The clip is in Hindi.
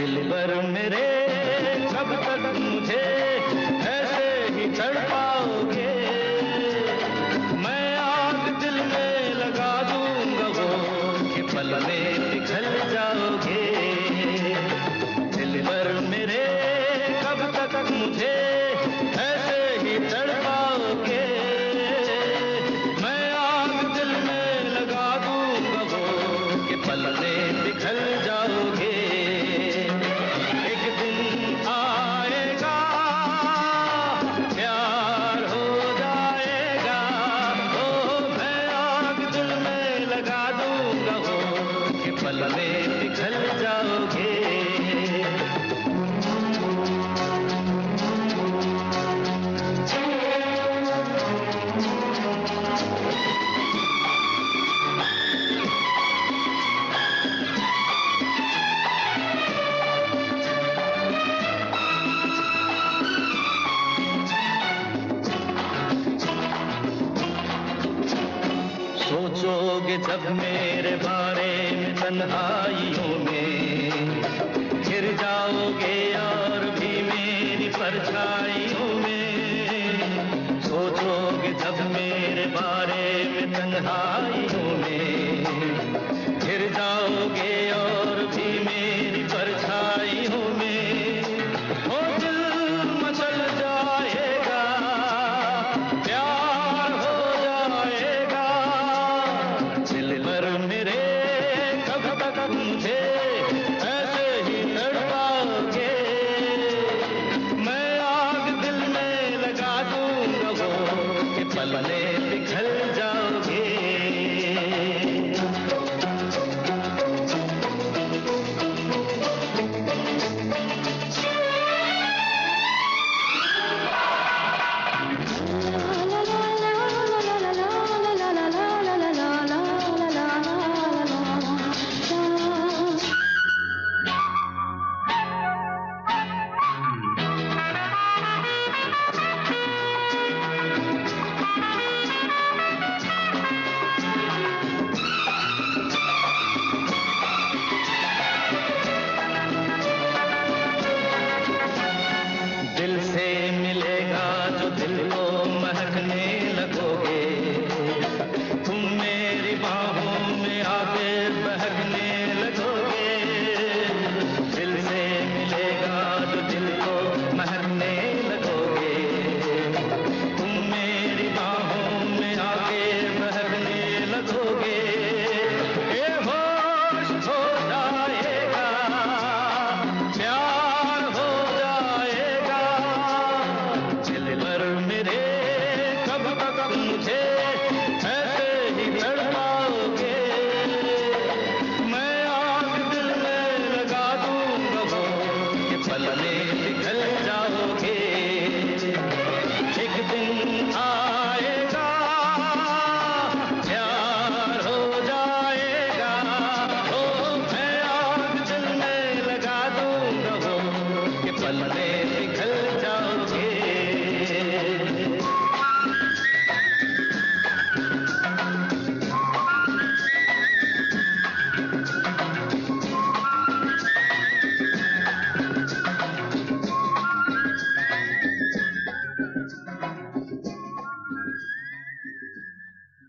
दिल भर मेरे कब तक मुझे ऐसे ही पाओगे। मैं आग दिल में लगा दूँगा वो कि पल में पिघल जाओगे। दिल भर मेरे कब तक मुझे सोचोगे जब मेरे बारे में तन्हाइयों में? गिर जाओगे और भी मेरी परछाइयों में। सोचोगे जब मेरे बारे में तन्हाई तुझे ऐसे ही तड़पाओगे मैं आग दिल में लगा दूँगा वो कि पलने पिघल मन में